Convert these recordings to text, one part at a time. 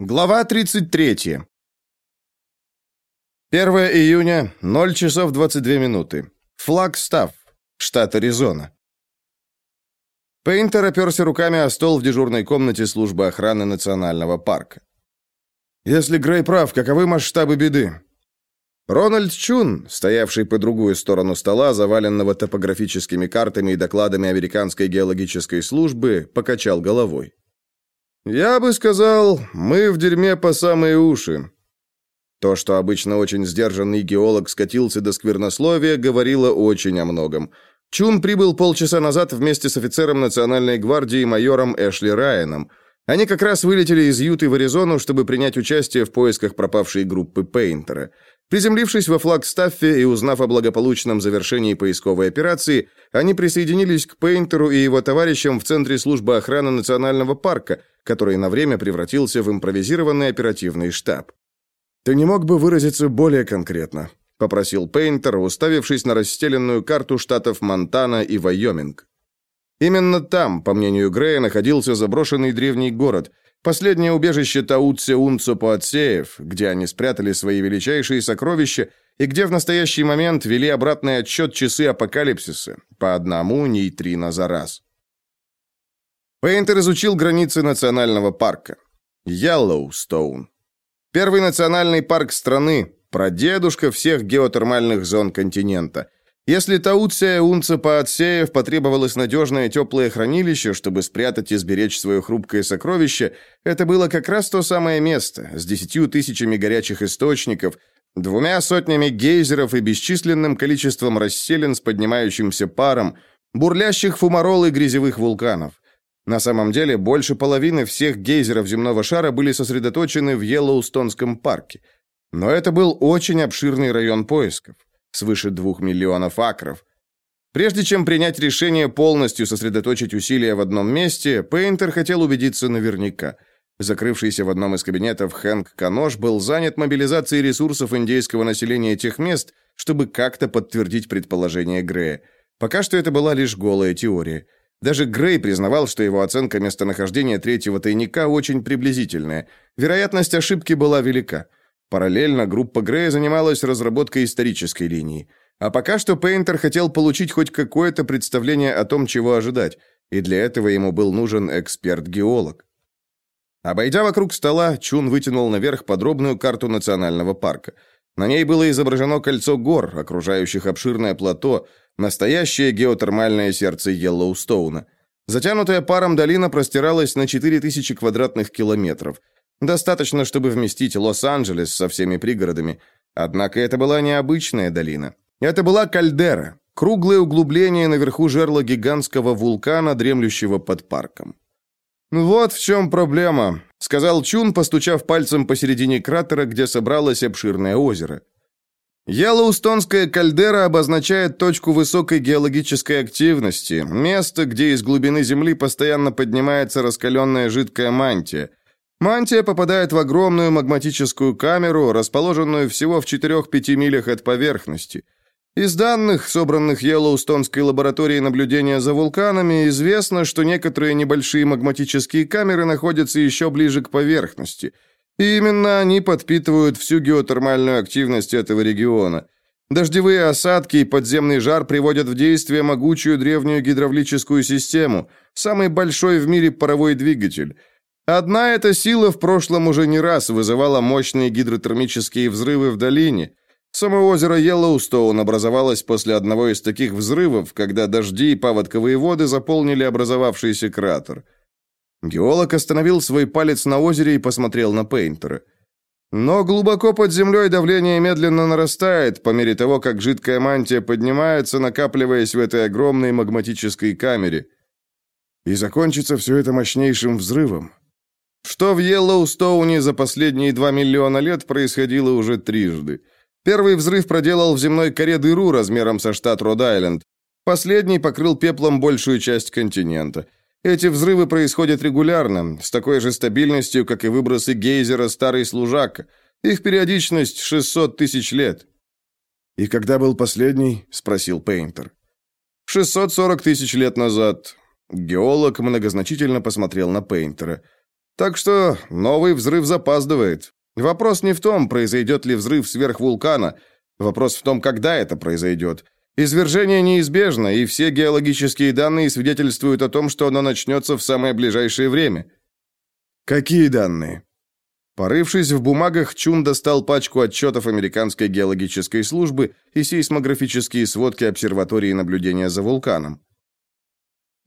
Глава 33. 1 июня, 0 часов 22 минуты. Флагстав, штат Аризона. Пейнтер оперся руками о стол в дежурной комнате службы охраны национального парка. «Если Грей прав, каковы масштабы беды?» Рональд Чун, стоявший по другую сторону стола, заваленного топографическими картами и докладами Американской геологической службы, покачал головой. «Я бы сказал, мы в дерьме по самые уши». То, что обычно очень сдержанный геолог скатился до сквернословия, говорило очень о многом. Чун прибыл полчаса назад вместе с офицером Национальной гвардии майором Эшли Райаном. Они как раз вылетели из Юты в Аризону, чтобы принять участие в поисках пропавшей группы Пейнтера. Приземлившись во Флагстаффе и узнав о благополучном завершении поисковой операции, они присоединились к Пейнтеру и его товарищам в Центре службы охраны Национального парка, который на время превратился в импровизированный оперативный штаб. «Ты не мог бы выразиться более конкретно?» – попросил Пейнтер, уставившись на расстеленную карту штатов Монтана и Вайоминг. Именно там, по мнению Грея, находился заброшенный древний город – Последнее убежище Таутсе Унцо Пуатсеев, где они спрятали свои величайшие сокровища и где в настоящий момент вели обратный отсчет часы апокалипсиса, по одному нейтрино за раз. Пейнтер изучил границы национального парка. Йеллоустоун. Первый национальный парк страны, прадедушка всех геотермальных зон континента – если Тауция Унцепаотсеев потребовалось надежное теплое хранилище, чтобы спрятать и сберечь свое хрупкое сокровище, это было как раз то самое место, с десятью тысячами горячих источников, двумя сотнями гейзеров и бесчисленным количеством расселен с поднимающимся паром, бурлящих фумарол и грязевых вулканов. На самом деле, больше половины всех гейзеров земного шара были сосредоточены в Йеллоустонском парке. Но это был очень обширный район поисков свыше двух миллионов акров. Прежде чем принять решение полностью сосредоточить усилия в одном месте, Пейнтер хотел убедиться наверняка. Закрывшийся в одном из кабинетов Хэнк Канош был занят мобилизацией ресурсов индейского населения тех мест, чтобы как-то подтвердить предположение Грея. Пока что это была лишь голая теория. Даже Грей признавал, что его оценка местонахождения третьего тайника очень приблизительная. Вероятность ошибки была велика. Параллельно группа Грея занималась разработкой исторической линии. А пока что Пейнтер хотел получить хоть какое-то представление о том, чего ожидать, и для этого ему был нужен эксперт-геолог. Обойдя вокруг стола, Чун вытянул наверх подробную карту национального парка. На ней было изображено кольцо гор, окружающих обширное плато, настоящее геотермальное сердце Йеллоустоуна. Затянутая паром долина простиралась на 4000 квадратных километров – Достаточно, чтобы вместить Лос-Анджелес со всеми пригородами. Однако это была необычная долина. Это была кальдера, круглое углубление наверху жерла гигантского вулкана, дремлющего под парком. «Вот в чем проблема», — сказал Чун, постучав пальцем посередине кратера, где собралось обширное озеро. Йеллоустонская кальдера обозначает точку высокой геологической активности, место, где из глубины Земли постоянно поднимается раскаленная жидкая мантия. Мантия попадает в огромную магматическую камеру, расположенную всего в 4-5 милях от поверхности. Из данных, собранных Йеллоустонской лабораторией наблюдения за вулканами, известно, что некоторые небольшие магматические камеры находятся еще ближе к поверхности. И именно они подпитывают всю геотермальную активность этого региона. Дождевые осадки и подземный жар приводят в действие могучую древнюю гидравлическую систему, самый большой в мире паровой двигатель – Одна эта сила в прошлом уже не раз вызывала мощные гидротермические взрывы в долине. Само озеро Йеллоустоун образовалось после одного из таких взрывов, когда дожди и паводковые воды заполнили образовавшийся кратер. Геолог остановил свой палец на озере и посмотрел на Пейнтера. Но глубоко под землей давление медленно нарастает по мере того, как жидкая мантия поднимается, накапливаясь в этой огромной магматической камере. И закончится все это мощнейшим взрывом, что в Йеллоустоуне за последние 2 миллиона лет происходило уже трижды. Первый взрыв проделал в земной коре дыру размером со штат Род-Айленд. Последний покрыл пеплом большую часть континента. Эти взрывы происходят регулярно, с такой же стабильностью, как и выбросы гейзера «Старый служак». Их периодичность 600 тысяч лет. «И когда был последний?» – спросил Пейнтер. «640 тысяч лет назад». Геолог многозначительно посмотрел на Пейнтера – Так что новый взрыв запаздывает. Вопрос не в том, произойдет ли взрыв сверхвулкана. Вопрос в том, когда это произойдет. Извержение неизбежно, и все геологические данные свидетельствуют о том, что оно начнется в самое ближайшее время. Какие данные? Порывшись в бумагах, Чун достал пачку отчетов Американской геологической службы и сейсмографические сводки обсерватории наблюдения за вулканом.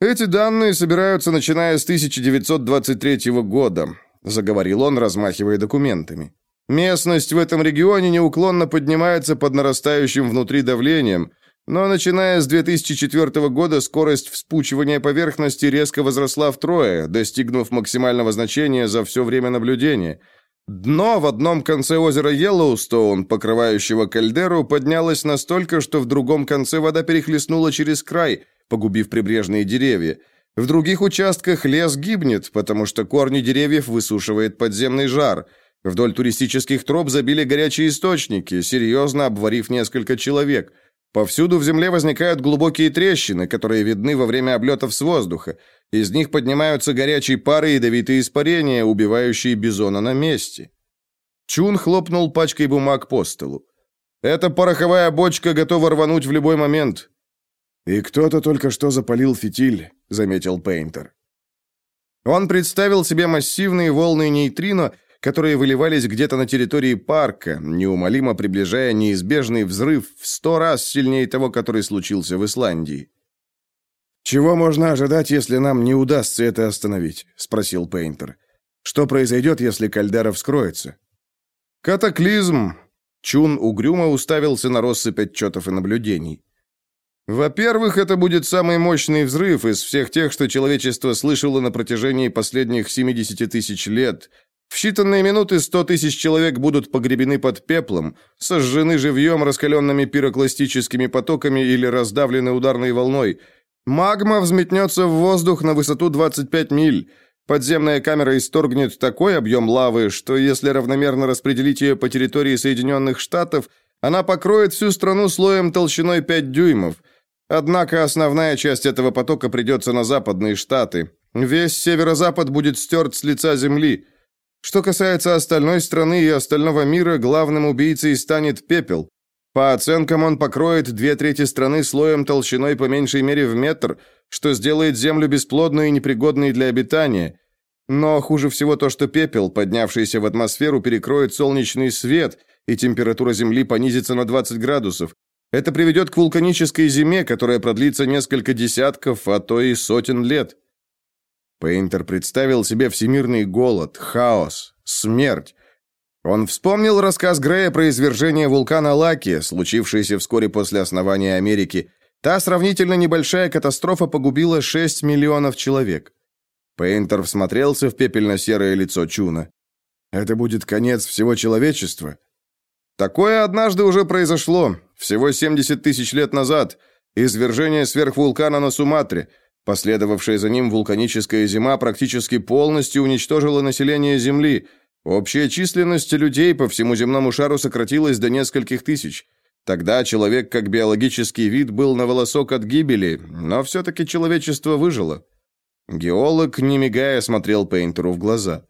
Эти данные собираются начиная с 1923 года, заговорил он, размахивая документами. Местность в этом регионе неуклонно поднимается под нарастающим внутри давлением, но начиная с 2004 года скорость вспучивания поверхности резко возросла втрое, достигнув максимального значения за все время наблюдения – Дно в одном конце озера Йеллоустоун, покрывающего кальдеру, поднялось настолько, что в другом конце вода перехлестнула через край, погубив прибрежные деревья. В других участках лес гибнет, потому что корни деревьев высушивает подземный жар. Вдоль туристических троп забили горячие источники, серьезно обварив несколько человек. Повсюду в земле возникают глубокие трещины, которые видны во время облетов с воздуха. Из них поднимаются горячие пары и ядовитые испарения, убивающие бизона на месте. Чун хлопнул пачкой бумаг по столу. «Эта пороховая бочка готова рвануть в любой момент». «И кто-то только что запалил фитиль», — заметил Пейнтер. Он представил себе массивные волны нейтрино, которые выливались где-то на территории парка, неумолимо приближая неизбежный взрыв в сто раз сильнее того, который случился в Исландии. «Чего можно ожидать, если нам не удастся это остановить?» — спросил Пейнтер. «Что произойдет, если кальдера вскроется?» «Катаклизм!» Чун угрюмо уставился на россыпь отчетов и наблюдений. «Во-первых, это будет самый мощный взрыв из всех тех, что человечество слышало на протяжении последних 70 тысяч лет, в считанные минуты сто тысяч человек будут погребены под пеплом, сожжены живьем раскаленными пирокластическими потоками или раздавлены ударной волной. Магма взметнется в воздух на высоту 25 миль. Подземная камера исторгнет такой объем лавы, что если равномерно распределить ее по территории Соединенных Штатов, она покроет всю страну слоем толщиной 5 дюймов. Однако основная часть этого потока придется на западные штаты. Весь северо-запад будет стерт с лица земли. Что касается остальной страны и остального мира, главным убийцей станет пепел. По оценкам, он покроет две трети страны слоем толщиной по меньшей мере в метр, что сделает землю бесплодной и непригодной для обитания. Но хуже всего то, что пепел, поднявшийся в атмосферу, перекроет солнечный свет, и температура Земли понизится на 20 градусов. Это приведет к вулканической зиме, которая продлится несколько десятков, а то и сотен лет. Пейнтер представил себе всемирный голод, хаос, смерть. Он вспомнил рассказ Грея про извержение вулкана Лаки, случившееся вскоре после основания Америки. Та сравнительно небольшая катастрофа погубила 6 миллионов человек. Пейнтер всмотрелся в пепельно-серое лицо Чуна. «Это будет конец всего человечества?» «Такое однажды уже произошло, всего 70 тысяч лет назад. Извержение сверхвулкана на Суматре. Последовавшая за ним вулканическая зима практически полностью уничтожила население Земли. Общая численность людей по всему земному шару сократилась до нескольких тысяч. Тогда человек как биологический вид был на волосок от гибели, но все-таки человечество выжило. Геолог, не мигая, смотрел Пейнтеру в глаза.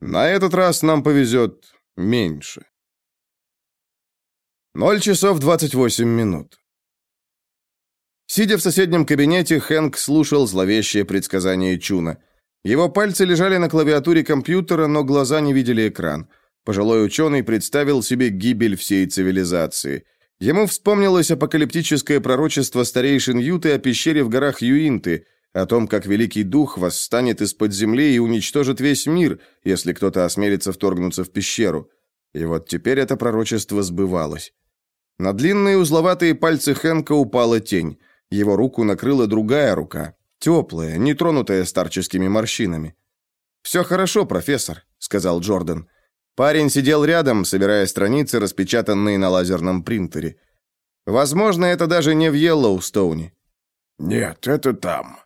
«На этот раз нам повезет меньше». Ноль часов двадцать восемь минут. Сидя в соседнем кабинете, Хэнк слушал зловещее предсказание Чуна. Его пальцы лежали на клавиатуре компьютера, но глаза не видели экран. Пожилой ученый представил себе гибель всей цивилизации. Ему вспомнилось апокалиптическое пророчество старейшин Юты о пещере в горах Юинты, о том, как Великий Дух восстанет из-под земли и уничтожит весь мир, если кто-то осмелится вторгнуться в пещеру. И вот теперь это пророчество сбывалось. На длинные узловатые пальцы Хэнка упала тень. Его руку накрыла другая рука, теплая, не тронутая старческими морщинами. «Все хорошо, профессор», — сказал Джордан. Парень сидел рядом, собирая страницы, распечатанные на лазерном принтере. Возможно, это даже не в Йеллоустоуне. «Нет, это там».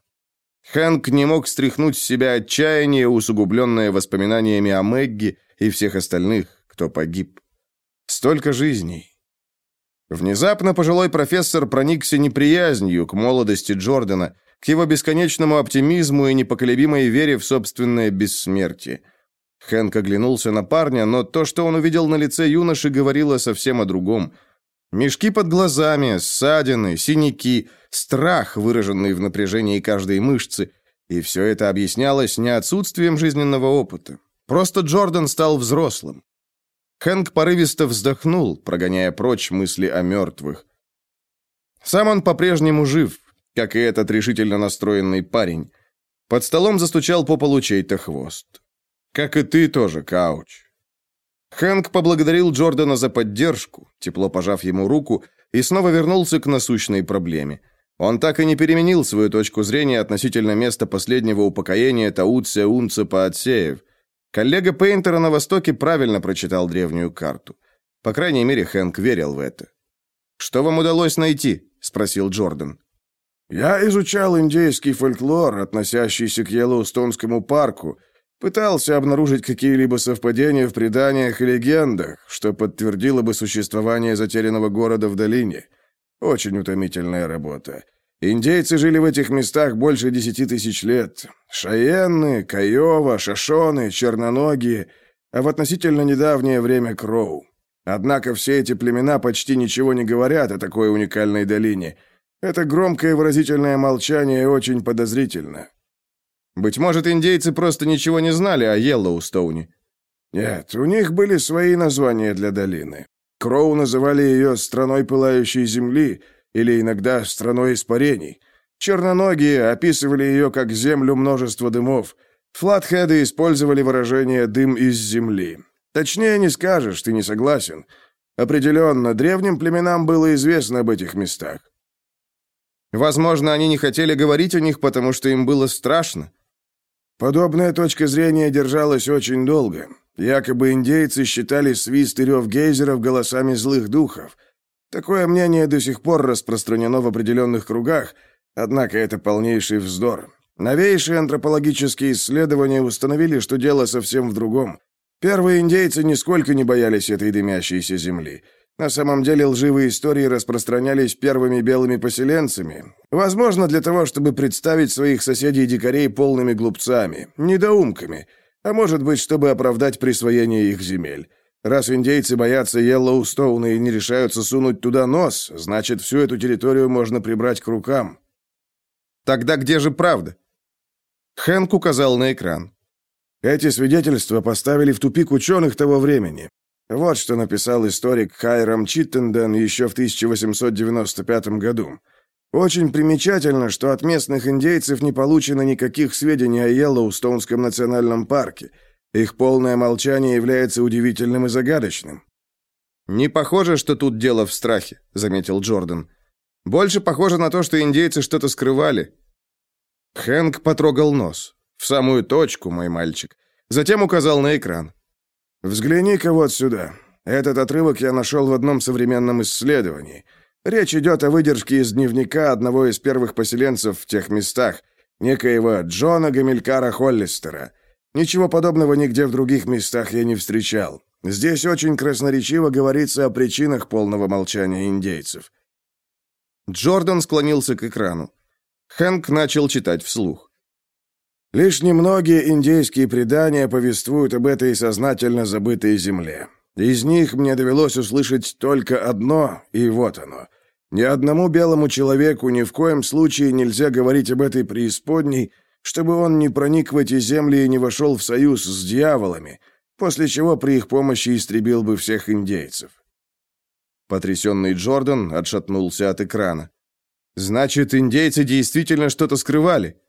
Хэнк не мог стряхнуть с себя отчаяние, усугубленное воспоминаниями о Мэгги и всех остальных, кто погиб. Столько жизней, Внезапно пожилой профессор проникся неприязнью к молодости Джордана, к его бесконечному оптимизму и непоколебимой вере в собственное бессмертие. Хэнк оглянулся на парня, но то, что он увидел на лице юноши, говорило совсем о другом. Мешки под глазами, ссадины, синяки, страх, выраженный в напряжении каждой мышцы, и все это объяснялось не отсутствием жизненного опыта. Просто Джордан стал взрослым. Хэнк порывисто вздохнул, прогоняя прочь мысли о мертвых. Сам он по-прежнему жив, как и этот решительно настроенный парень. Под столом застучал по полу чей-то хвост. «Как и ты тоже, Кауч». Хэнк поблагодарил Джордана за поддержку, тепло пожав ему руку, и снова вернулся к насущной проблеме. Он так и не переменил свою точку зрения относительно места последнего упокоения Таутся Унца Паотсеев. Коллега Пейнтера на Востоке правильно прочитал древнюю карту. По крайней мере, Хэнк верил в это. «Что вам удалось найти?» — спросил Джордан. «Я изучал индейский фольклор, относящийся к Йеллоустонскому парку, пытался обнаружить какие-либо совпадения в преданиях и легендах, что подтвердило бы существование затерянного города в долине. Очень утомительная работа. Индейцы жили в этих местах больше десяти тысяч лет. Шаенны, Каева, Шашоны, Черноногие, а в относительно недавнее время Кроу. Однако все эти племена почти ничего не говорят о такой уникальной долине. Это громкое выразительное молчание очень подозрительно. Быть может, индейцы просто ничего не знали о Йеллоустоуне. Нет, у них были свои названия для долины. Кроу называли ее «страной пылающей земли», или иногда страной испарений. Черноногие описывали ее как землю множества дымов. Флатхеды использовали выражение «дым из земли». Точнее не скажешь, ты не согласен. Определенно, древним племенам было известно об этих местах. Возможно, они не хотели говорить о них, потому что им было страшно. Подобная точка зрения держалась очень долго. Якобы индейцы считали свист и рев гейзеров голосами злых духов – Такое мнение до сих пор распространено в определенных кругах, однако это полнейший вздор. Новейшие антропологические исследования установили, что дело совсем в другом. Первые индейцы нисколько не боялись этой дымящейся земли. На самом деле лживые истории распространялись первыми белыми поселенцами. Возможно, для того, чтобы представить своих соседей-дикарей полными глупцами, недоумками, а может быть, чтобы оправдать присвоение их земель. Раз индейцы боятся Йеллоустоуна и не решаются сунуть туда нос, значит, всю эту территорию можно прибрать к рукам. Тогда где же правда? Хэнк указал на экран. Эти свидетельства поставили в тупик ученых того времени. Вот что написал историк Хайрам Читтенден еще в 1895 году. Очень примечательно, что от местных индейцев не получено никаких сведений о Йеллоустонском национальном парке – их полное молчание является удивительным и загадочным. «Не похоже, что тут дело в страхе», — заметил Джордан. «Больше похоже на то, что индейцы что-то скрывали». Хэнк потрогал нос. «В самую точку, мой мальчик». Затем указал на экран. «Взгляни-ка вот сюда. Этот отрывок я нашел в одном современном исследовании. Речь идет о выдержке из дневника одного из первых поселенцев в тех местах, некоего Джона Гамилькара Холлистера. Ничего подобного нигде в других местах я не встречал. Здесь очень красноречиво говорится о причинах полного молчания индейцев. Джордан склонился к экрану. Хэнк начал читать вслух. Лишь немногие индейские предания повествуют об этой сознательно забытой земле. Из них мне довелось услышать только одно, и вот оно. Ни одному белому человеку ни в коем случае нельзя говорить об этой преисподней, чтобы он не проник в эти земли и не вошел в союз с дьяволами, после чего при их помощи истребил бы всех индейцев. Потрясенный Джордан отшатнулся от экрана. «Значит, индейцы действительно что-то скрывали?»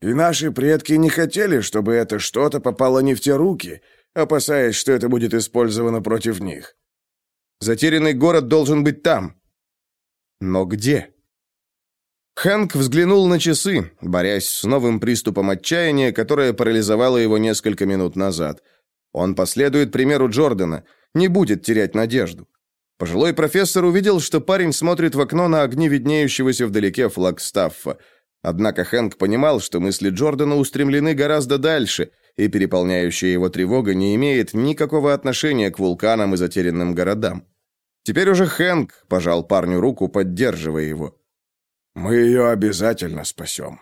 «И наши предки не хотели, чтобы это что-то попало не в те руки, опасаясь, что это будет использовано против них». «Затерянный город должен быть там». «Но где?» Хэнк взглянул на часы, борясь с новым приступом отчаяния, которое парализовало его несколько минут назад. Он последует примеру Джордана, не будет терять надежду. Пожилой профессор увидел, что парень смотрит в окно на огни виднеющегося вдалеке Флагстаффа. Однако Хэнк понимал, что мысли Джордана устремлены гораздо дальше, и переполняющая его тревога не имеет никакого отношения к вулканам и затерянным городам. Теперь уже Хэнк пожал парню руку, поддерживая его. Мы ее обязательно спасем.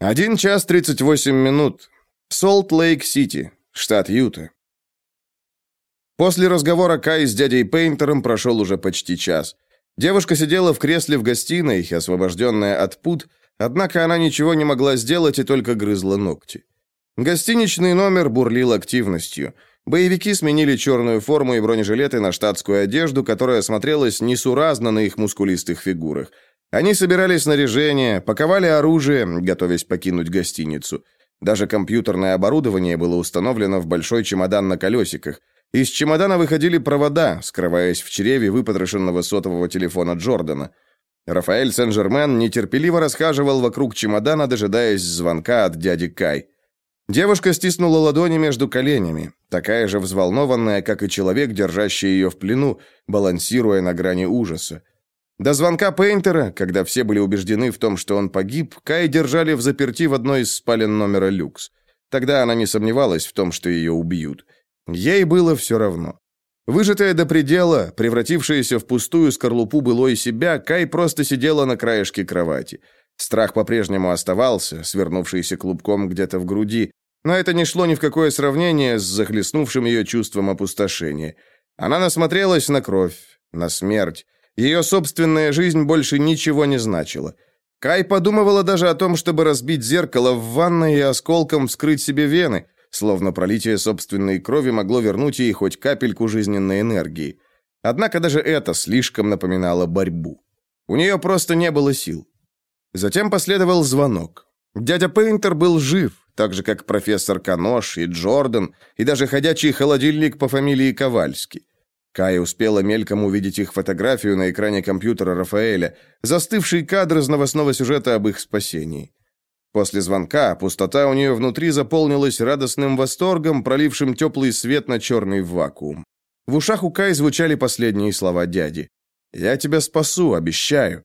Один час тридцать восемь минут. Солт-Лейк-Сити, штат Юта. После разговора Кай с дядей Пейнтером прошел уже почти час. Девушка сидела в кресле в гостиной, освобожденная от пут, однако она ничего не могла сделать и только грызла ногти. Гостиничный номер бурлил активностью. Боевики сменили черную форму и бронежилеты на штатскую одежду, которая смотрелась несуразно на их мускулистых фигурах. Они собирали снаряжение, паковали оружие, готовясь покинуть гостиницу. Даже компьютерное оборудование было установлено в большой чемодан на колесиках – из чемодана выходили провода, скрываясь в чреве выпотрошенного сотового телефона Джордана. Рафаэль Сен-Жермен нетерпеливо расхаживал вокруг чемодана, дожидаясь звонка от дяди Кай. Девушка стиснула ладони между коленями, такая же взволнованная, как и человек, держащий ее в плену, балансируя на грани ужаса. До звонка Пейнтера, когда все были убеждены в том, что он погиб, Кай держали в заперти в одной из спален номера люкс. Тогда она не сомневалась в том, что ее убьют. Ей было все равно. Выжатая до предела, превратившаяся в пустую скорлупу былой себя, Кай просто сидела на краешке кровати. Страх по-прежнему оставался, свернувшийся клубком где-то в груди, но это не шло ни в какое сравнение с захлестнувшим ее чувством опустошения. Она насмотрелась на кровь, на смерть. Ее собственная жизнь больше ничего не значила. Кай подумывала даже о том, чтобы разбить зеркало в ванной и осколком вскрыть себе вены – словно пролитие собственной крови могло вернуть ей хоть капельку жизненной энергии. Однако даже это слишком напоминало борьбу. У нее просто не было сил. Затем последовал звонок. Дядя Пейнтер был жив, так же, как профессор Канош и Джордан, и даже ходячий холодильник по фамилии Ковальский. Кая успела мельком увидеть их фотографию на экране компьютера Рафаэля, застывший кадр из новостного сюжета об их спасении. После звонка пустота у нее внутри заполнилась радостным восторгом, пролившим теплый свет на черный вакуум. В ушах у Кай звучали последние слова дяди. «Я тебя спасу, обещаю».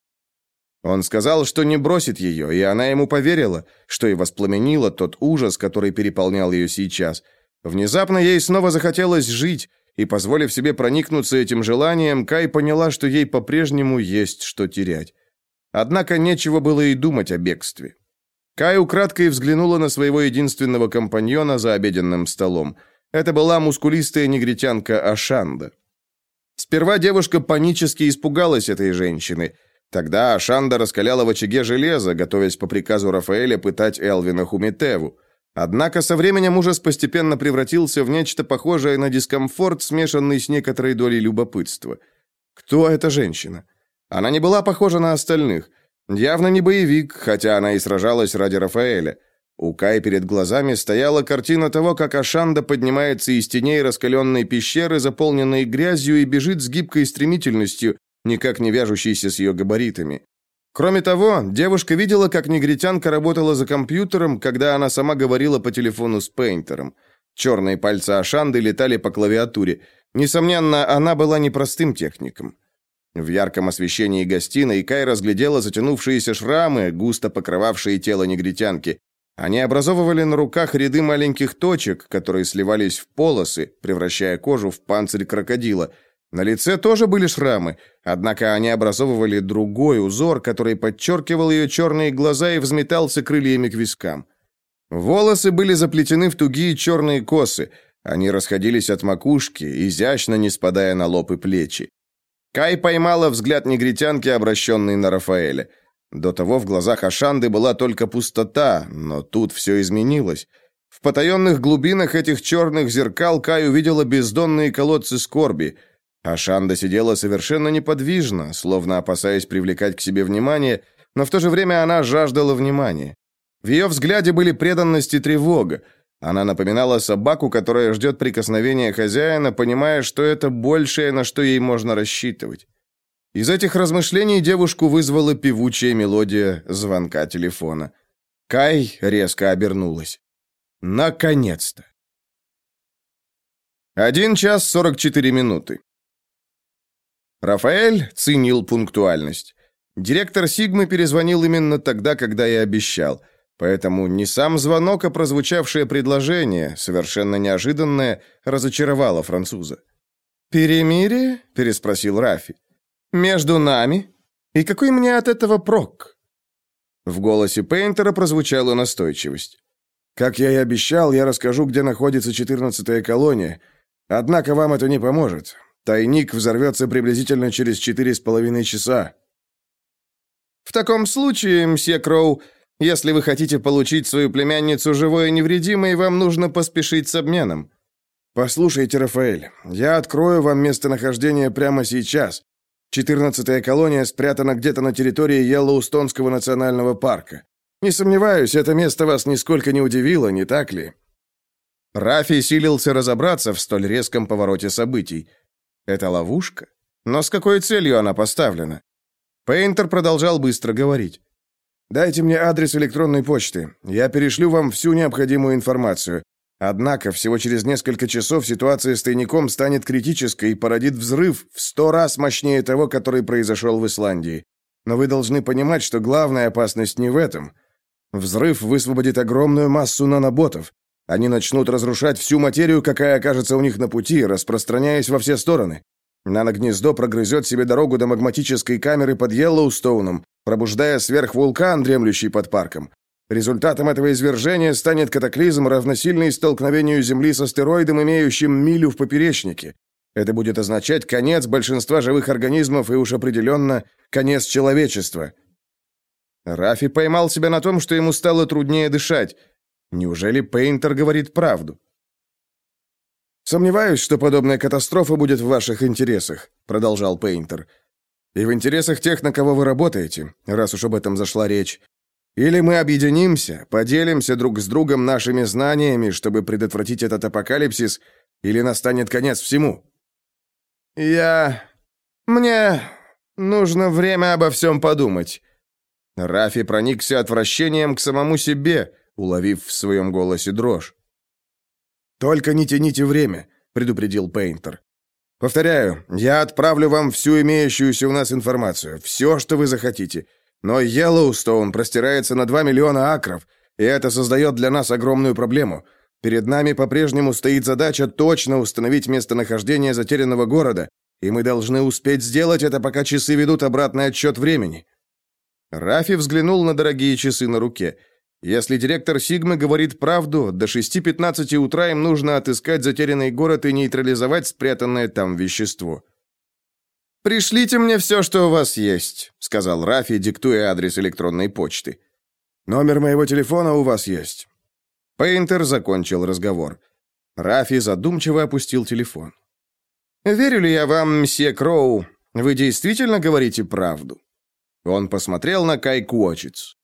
Он сказал, что не бросит ее, и она ему поверила, что и воспламенила тот ужас, который переполнял ее сейчас. Внезапно ей снова захотелось жить, и, позволив себе проникнуться этим желанием, Кай поняла, что ей по-прежнему есть что терять. Однако нечего было и думать о бегстве. Кай украдкой взглянула на своего единственного компаньона за обеденным столом. Это была мускулистая негритянка Ашанда. Сперва девушка панически испугалась этой женщины. Тогда Ашанда раскаляла в очаге железо, готовясь по приказу Рафаэля пытать Элвина Хумитеву. Однако со временем ужас постепенно превратился в нечто похожее на дискомфорт, смешанный с некоторой долей любопытства. Кто эта женщина? Она не была похожа на остальных – Явно не боевик, хотя она и сражалась ради Рафаэля. У Кай перед глазами стояла картина того, как Ашанда поднимается из теней раскаленной пещеры, заполненной грязью, и бежит с гибкой стремительностью, никак не вяжущейся с ее габаритами. Кроме того, девушка видела, как негритянка работала за компьютером, когда она сама говорила по телефону с Пейнтером. Черные пальцы Ашанды летали по клавиатуре. Несомненно, она была непростым техником. В ярком освещении гостиной Кай разглядела затянувшиеся шрамы, густо покрывавшие тело негритянки. Они образовывали на руках ряды маленьких точек, которые сливались в полосы, превращая кожу в панцирь крокодила. На лице тоже были шрамы, однако они образовывали другой узор, который подчеркивал ее черные глаза и взметался крыльями к вискам. Волосы были заплетены в тугие черные косы, они расходились от макушки, изящно не спадая на лоб и плечи. Кай поймала взгляд негритянки, обращенный на Рафаэля. До того в глазах Ашанды была только пустота, но тут все изменилось. В потаенных глубинах этих черных зеркал Кай увидела бездонные колодцы скорби. Ашанда сидела совершенно неподвижно, словно опасаясь привлекать к себе внимание, но в то же время она жаждала внимания. В ее взгляде были преданность и тревога. Она напоминала собаку, которая ждет прикосновения хозяина, понимая, что это большее, на что ей можно рассчитывать. Из этих размышлений девушку вызвала певучая мелодия звонка телефона. Кай резко обернулась. Наконец-то! Один час сорок четыре минуты. Рафаэль ценил пунктуальность. Директор Сигмы перезвонил именно тогда, когда и обещал – Поэтому не сам звонок, а прозвучавшее предложение, совершенно неожиданное, разочаровало француза. «Перемирие?» – переспросил Рафи. «Между нами?» И какой мне от этого прок?» В голосе Пейнтера прозвучала настойчивость. «Как я и обещал, я расскажу, где находится четырнадцатая колония. Однако вам это не поможет. Тайник взорвется приблизительно через четыре с половиной часа». «В таком случае, мсье Кроу, если вы хотите получить свою племянницу живой и невредимой, вам нужно поспешить с обменом». «Послушайте, Рафаэль, я открою вам местонахождение прямо сейчас. Четырнадцатая колония спрятана где-то на территории Йеллоустонского национального парка. Не сомневаюсь, это место вас нисколько не удивило, не так ли?» Рафи силился разобраться в столь резком повороте событий. Это ловушка? Но с какой целью она поставлена? Пейнтер продолжал быстро говорить. «Дайте мне адрес электронной почты. Я перешлю вам всю необходимую информацию. Однако всего через несколько часов ситуация с тайником станет критической и породит взрыв в сто раз мощнее того, который произошел в Исландии. Но вы должны понимать, что главная опасность не в этом. Взрыв высвободит огромную массу наноботов. Они начнут разрушать всю материю, какая окажется у них на пути, распространяясь во все стороны. Наногнездо прогрызет себе дорогу до магматической камеры под Йеллоустоуном, пробуждая сверхвулкан, дремлющий под парком. Результатом этого извержения станет катаклизм, равносильный столкновению Земли с астероидом, имеющим милю в поперечнике. Это будет означать конец большинства живых организмов и уж определенно конец человечества. Рафи поймал себя на том, что ему стало труднее дышать. Неужели Пейнтер говорит правду? «Сомневаюсь, что подобная катастрофа будет в ваших интересах», — продолжал Пейнтер. «И в интересах тех, на кого вы работаете, раз уж об этом зашла речь. Или мы объединимся, поделимся друг с другом нашими знаниями, чтобы предотвратить этот апокалипсис, или настанет конец всему». «Я... мне нужно время обо всем подумать». Рафи проникся отвращением к самому себе, уловив в своем голосе дрожь. «Только не тяните время», — предупредил Пейнтер. «Повторяю, я отправлю вам всю имеющуюся у нас информацию, все, что вы захотите. Но Йеллоустоун простирается на 2 миллиона акров, и это создает для нас огромную проблему. Перед нами по-прежнему стоит задача точно установить местонахождение затерянного города, и мы должны успеть сделать это, пока часы ведут обратный отсчет времени». Рафи взглянул на дорогие часы на руке — если директор Сигмы говорит правду, до 6.15 утра им нужно отыскать затерянный город и нейтрализовать спрятанное там вещество. «Пришлите мне все, что у вас есть», — сказал Рафи, диктуя адрес электронной почты. «Номер моего телефона у вас есть». Пейнтер закончил разговор. Рафи задумчиво опустил телефон. «Верю ли я вам, мсье Кроу? Вы действительно говорите правду?» Он посмотрел на Кай Куочиц.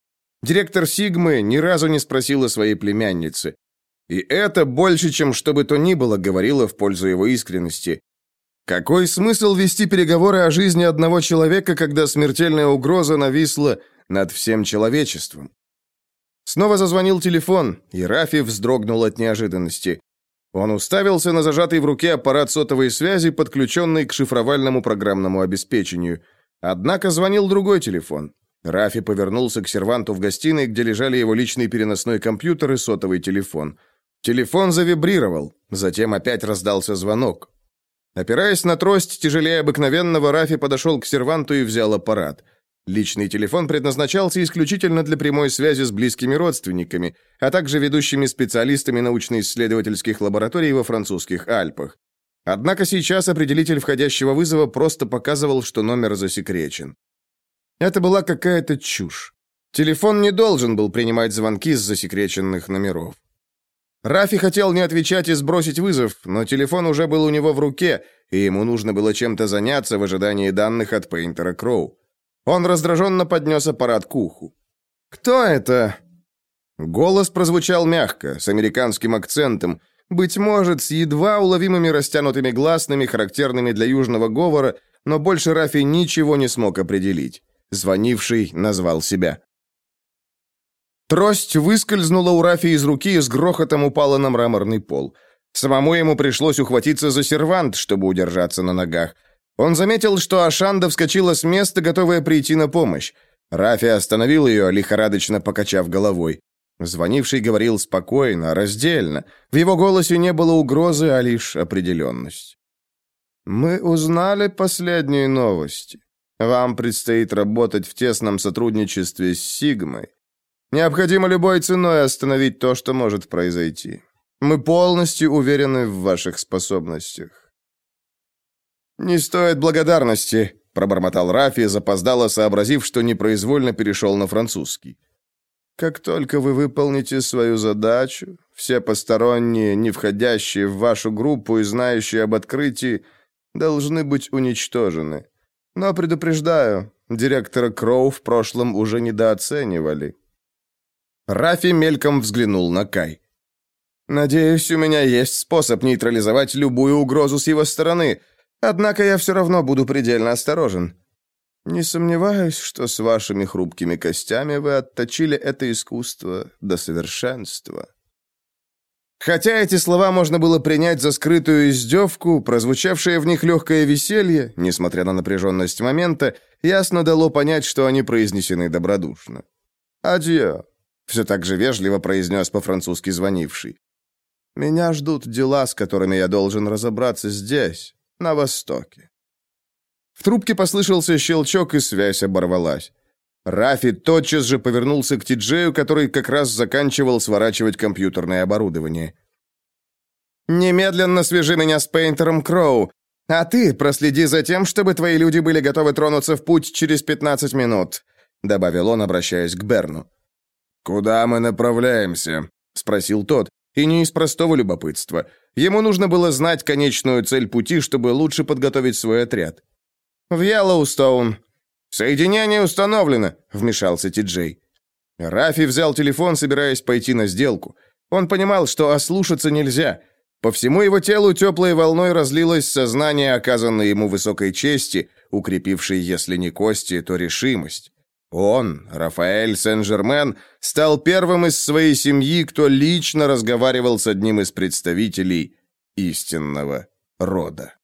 Директор Сигмы ни разу не спросил о своей племяннице. И это больше, чем что бы то ни было, говорило в пользу его искренности. Какой смысл вести переговоры о жизни одного человека, когда смертельная угроза нависла над всем человечеством? Снова зазвонил телефон, и Рафи вздрогнул от неожиданности. Он уставился на зажатый в руке аппарат сотовой связи, подключенный к шифровальному программному обеспечению. Однако звонил другой телефон. Рафи повернулся к серванту в гостиной, где лежали его личный переносной компьютер и сотовый телефон. Телефон завибрировал, затем опять раздался звонок. Опираясь на трость тяжелее обыкновенного, Рафи подошел к серванту и взял аппарат. Личный телефон предназначался исключительно для прямой связи с близкими родственниками, а также ведущими специалистами научно-исследовательских лабораторий во французских Альпах. Однако сейчас определитель входящего вызова просто показывал, что номер засекречен. Это была какая-то чушь. Телефон не должен был принимать звонки с засекреченных номеров. Рафи хотел не отвечать и сбросить вызов, но телефон уже был у него в руке, и ему нужно было чем-то заняться в ожидании данных от Пейнтера Кроу. Он раздраженно поднес аппарат к уху. «Кто это?» Голос прозвучал мягко, с американским акцентом, быть может, с едва уловимыми растянутыми гласными, характерными для южного говора, но больше Рафи ничего не смог определить. Звонивший назвал себя. Трость выскользнула у Рафи из руки и с грохотом упала на мраморный пол. Самому ему пришлось ухватиться за сервант, чтобы удержаться на ногах. Он заметил, что Ашанда вскочила с места, готовая прийти на помощь. Рафи остановил ее, лихорадочно покачав головой. Звонивший говорил спокойно, раздельно. В его голосе не было угрозы, а лишь определенность. «Мы узнали последние новости. Вам предстоит работать в тесном сотрудничестве с Сигмой. Необходимо любой ценой остановить то, что может произойти. Мы полностью уверены в ваших способностях. Не стоит благодарности, пробормотал Рафи, запоздало сообразив, что непроизвольно перешел на французский. Как только вы выполните свою задачу, все посторонние, не входящие в вашу группу и знающие об открытии, должны быть уничтожены. Но предупреждаю, директора Кроу в прошлом уже недооценивали. Рафи мельком взглянул на Кай. «Надеюсь, у меня есть способ нейтрализовать любую угрозу с его стороны, однако я все равно буду предельно осторожен. Не сомневаюсь, что с вашими хрупкими костями вы отточили это искусство до совершенства». Хотя эти слова можно было принять за скрытую издевку, прозвучавшее в них легкое веселье, несмотря на напряженность момента, ясно дало понять, что они произнесены добродушно. «Адьё», — все так же вежливо произнес по-французски звонивший. «Меня ждут дела, с которыми я должен разобраться здесь, на Востоке». В трубке послышался щелчок, и связь оборвалась. Рафи тотчас же повернулся к Тиджею, который как раз заканчивал сворачивать компьютерное оборудование. «Немедленно свяжи меня с Пейнтером Кроу, а ты проследи за тем, чтобы твои люди были готовы тронуться в путь через 15 минут», добавил он, обращаясь к Берну. «Куда мы направляемся?» спросил тот, и не из простого любопытства. Ему нужно было знать конечную цель пути, чтобы лучше подготовить свой отряд. «В Йеллоустоун», «Соединение установлено», — вмешался Ти-Джей. Рафи взял телефон, собираясь пойти на сделку. Он понимал, что ослушаться нельзя. По всему его телу теплой волной разлилось сознание оказанной ему высокой чести, укрепившей, если не кости, то решимость. Он, Рафаэль Сен-Жермен, стал первым из своей семьи, кто лично разговаривал с одним из представителей истинного рода.